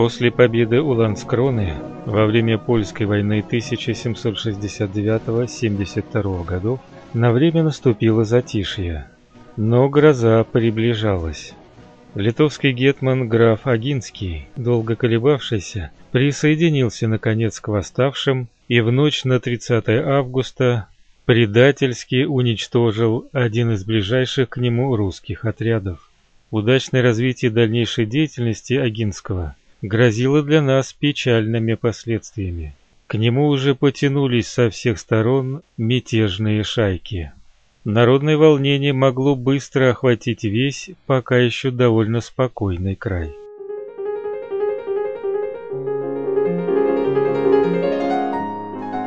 После победы у Ланскроны во время польской войны 1769-72 годов на время наступило затишье, но гроза приближалась. Литовский гетман граф Агинский, долго колебавшийся, присоединился наконец к восставшим и в ночь на 30 августа предательски уничтожил один из ближайших к нему русских отрядов. Удачное развитие дальнейшей деятельности Агинского грозило для нас печальными последствиями. К нему уже потянулись со всех сторон мятежные шайки. Народное волнение могло быстро охватить весь, пока еще довольно спокойный край.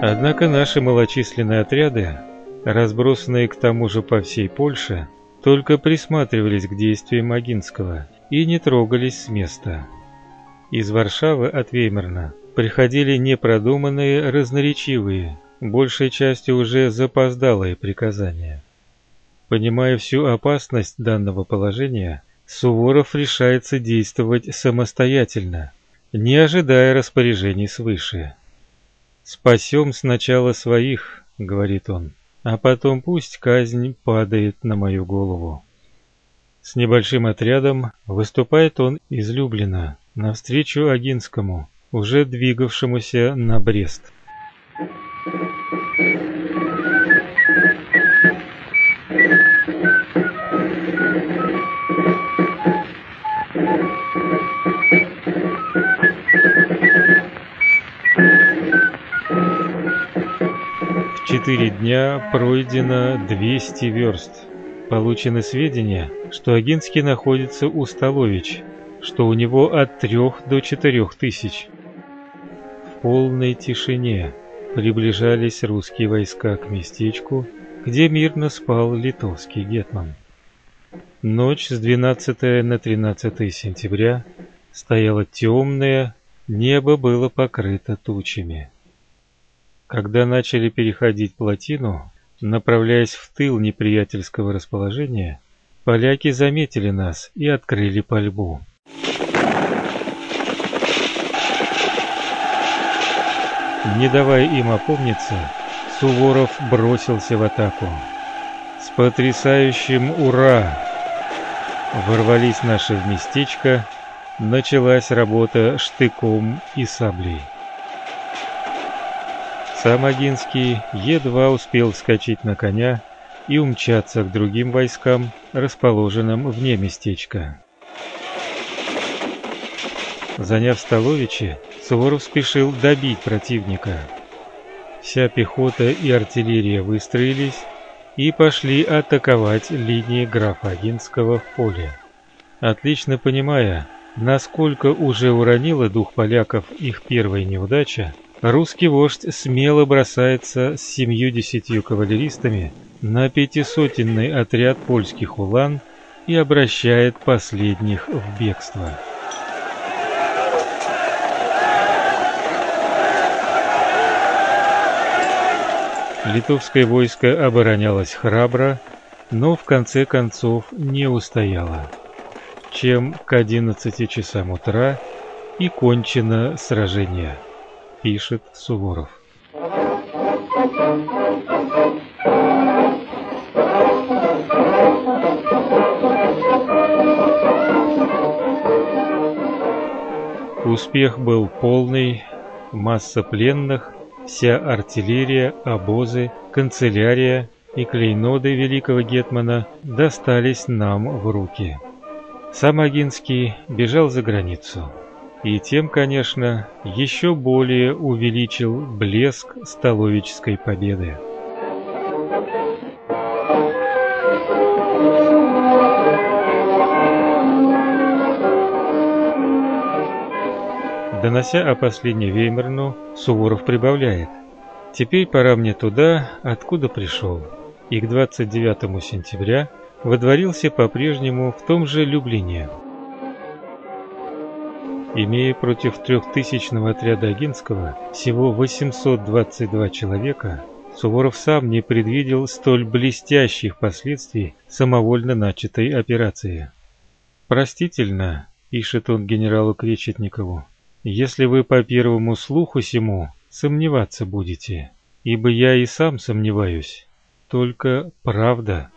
Однако наши малочисленные отряды, разбросанные к тому же по всей Польше, только присматривались к действиям Агинского и не трогались с места. Из Варшавы от Веймерна приходили непродуманные, разноречивые, большей частью уже запоздалые приказания. Понимая всю опасность данного положения, Суворов решается действовать самостоятельно, не ожидая распоряжений свыше. «Спасем сначала своих», — говорит он, — «а потом пусть казнь падает на мою голову». С небольшим отрядом выступает он излюбленно, навстречу Агинскому, уже двигавшемуся на Брест. В четыре дня пройдено 200 верст. Получены сведения, что Агинский находится у Столович, что у него от трех до четырех тысяч полной тишине приближались русские войска к местечку, где мирно спал литовский гетман. Ночь с 12 на 13 сентября стояла темная, небо было покрыто тучами. Когда начали переходить плотину, направляясь в тыл неприятельского расположения, поляки заметили нас и открыли пальбу. Не давая им опомниться, Суворов бросился в атаку. С потрясающим «Ура!» ворвались наши в местечко, началась работа штыком и саблей. Сам Агинский едва успел вскочить на коня и умчаться к другим войскам, расположенным вне местечка. Заняв Столовичи, Суворов спешил добить противника. Вся пехота и артиллерия выстроились и пошли атаковать линии графа Агинского в поле. Отлично понимая, насколько уже уронила дух поляков их первая неудача, русский вождь смело бросается с семью-десятью кавалеристами на пятисотенный отряд польских улан и обращает последних в бегство. Литовское войско оборонялось храбро, но в конце концов не устояло. Чем к 11 часам утра и кончено сражение, пишет Суворов. Успех был полный, масса пленных – Вся артиллерия, обозы, канцелярия и клейноды великого гетмана достались нам в руки. Сам Агинский бежал за границу. И тем, конечно, еще более увеличил блеск столовической победы. Донося о последней Веймерну, Суворов прибавляет. «Теперь пора мне туда, откуда пришел». И к 29 сентября водворился по-прежнему в том же Люблине. Имея против трехтысячного отряда Агинского всего 822 человека, Суворов сам не предвидел столь блестящих последствий самовольно начатой операции. «Простительно», — пишет он генералу Кречетникову, если вы по первому слуху сему сомневаться будете, ибо я и сам сомневаюсь, только правда».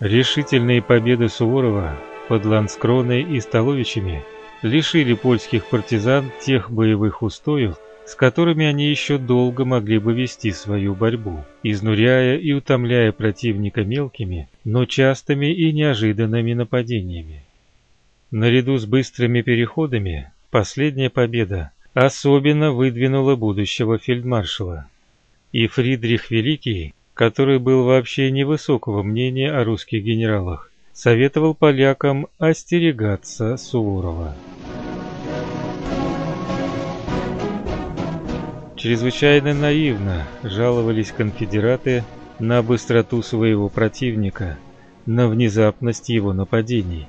Решительные победы Суворова под Ланскроной и Столовичами лишили польских партизан тех боевых устоев, с которыми они еще долго могли бы вести свою борьбу, изнуряя и утомляя противника мелкими, но частыми и неожиданными нападениями. Наряду с быстрыми переходами последняя победа особенно выдвинула будущего фельдмаршала. И Фридрих Великий который был вообще невысокого мнения о русских генералах, советовал полякам остерегаться Суворова. Чрезвычайно наивно жаловались конфедераты на быстроту своего противника, на внезапность его нападений.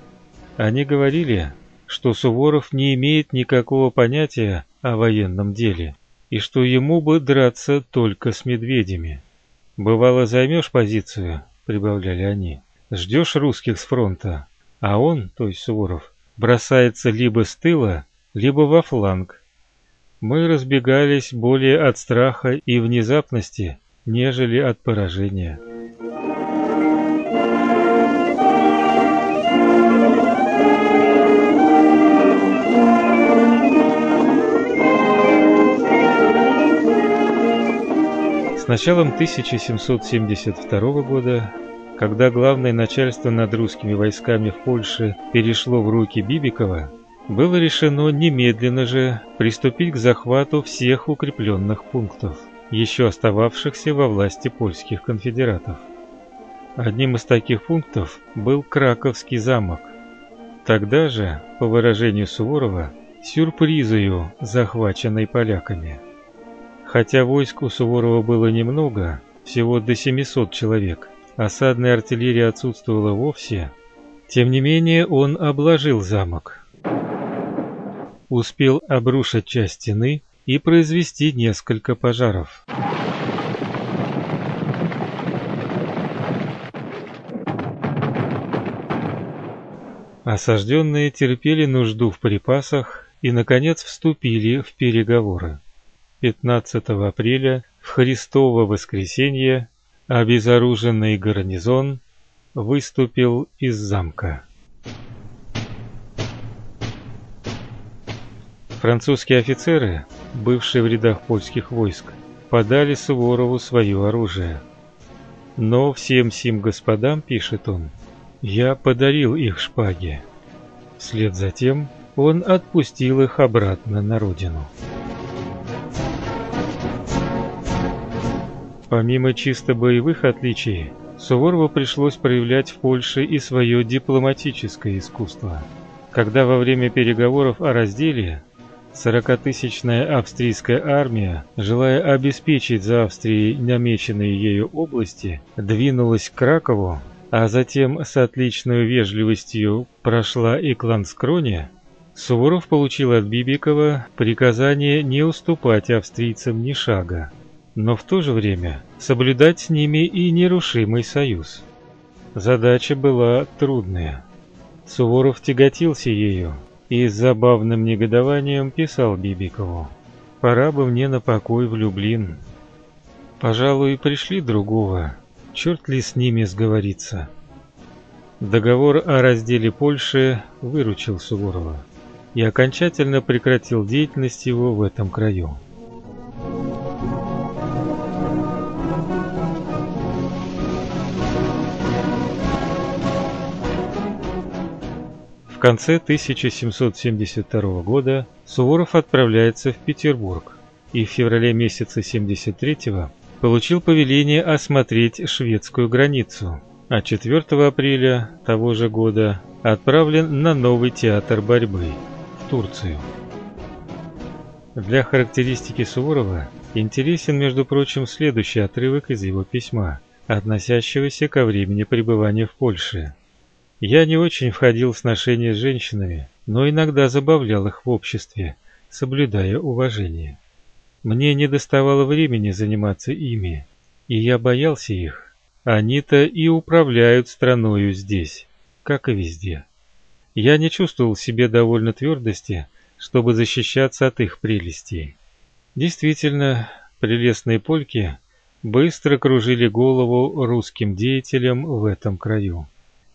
Они говорили, что Суворов не имеет никакого понятия о военном деле и что ему бы драться только с медведями. Бывало, займешь позицию, прибавляли они, ждешь русских с фронта, а он, то есть Суворов, бросается либо с тыла, либо во фланг. Мы разбегались более от страха и внезапности, нежели от поражения. началом 1772 года, когда главное начальство над русскими войсками в Польше перешло в руки Бибикова, было решено немедленно же приступить к захвату всех укрепленных пунктов, еще остававшихся во власти польских конфедератов. Одним из таких пунктов был Краковский замок. Тогда же, по выражению Суворова, сюрпризою, захваченной поляками. Хотя войск у Суворова было немного, всего до 700 человек, осадная артиллерия отсутствовала вовсе, тем не менее он обложил замок. Успел обрушить часть стены и произвести несколько пожаров. Осажденные терпели нужду в припасах и, наконец, вступили в переговоры. 15 апреля в Христово воскресенье обезоруженный гарнизон выступил из замка. Французские офицеры, бывшие в рядах польских войск, подали Суворову свое оружие. Но всем сим господам, пишет он, я подарил их шпаги. Вслед за тем он отпустил их обратно на родину. Помимо чисто боевых отличий, Суворову пришлось проявлять в Польше и свое дипломатическое искусство. Когда во время переговоров о разделе 40-тысячная австрийская армия, желая обеспечить за Австрией намеченные ею области, двинулась к Кракову, а затем с отличной вежливостью прошла и к Ланскроне, Суворов получил от Бибикова приказание не уступать австрийцам ни шага но в то же время соблюдать с ними и нерушимый союз. Задача была трудная. Суворов тяготился ею и с забавным негодованием писал Бибикову. «Пора бы мне на покой в Люблин. Пожалуй, пришли другого, черт ли с ними сговориться». Договор о разделе Польши выручил Суворова и окончательно прекратил деятельность его в этом краю. Конце 1772 года Суворов отправляется в Петербург и в феврале месяца 73 получил повеление осмотреть шведскую границу, а 4 апреля того же года отправлен на новый театр борьбы в Турцию. Для характеристики Суворова интересен, между прочим, следующий отрывок из его письма, относящегося ко времени пребывания в Польше. Я не очень входил в сношения с женщинами, но иногда забавлял их в обществе, соблюдая уважение. Мне не доставало времени заниматься ими, и я боялся их, Они-то и управляют страною здесь, как и везде. Я не чувствовал себе довольно твердости, чтобы защищаться от их прелестей. Действительно, прелестные польки быстро кружили голову русским деятелям в этом краю.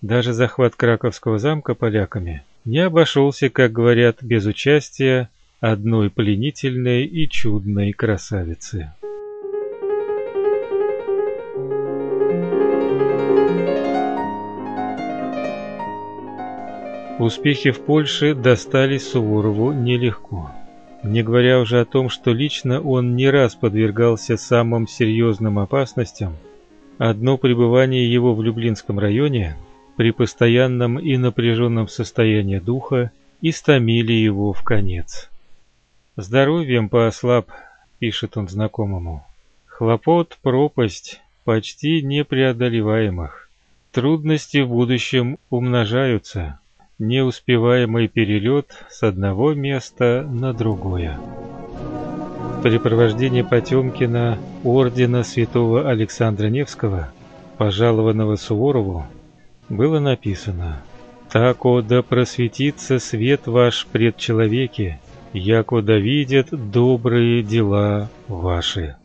Даже захват Краковского замка поляками не обошелся, как говорят, без участия одной пленительной и чудной красавицы. Успехи в Польше достались Суворову нелегко. Не говоря уже о том, что лично он не раз подвергался самым серьезным опасностям, одно пребывание его в Люблинском районе при постоянном и напряженном состоянии духа истомили его в конец. «Здоровьем поослаб», — пишет он знакомому. «Хлопот, пропасть, почти непреодолеваемых. Трудности в будущем умножаются» неуспеваемый перелет с одного места на другое. При провождении Потемкина ордена святого Александра Невского, пожалованного Суворову, было написано «Тако да просветится свет ваш пред человеки, яко да видят добрые дела ваши».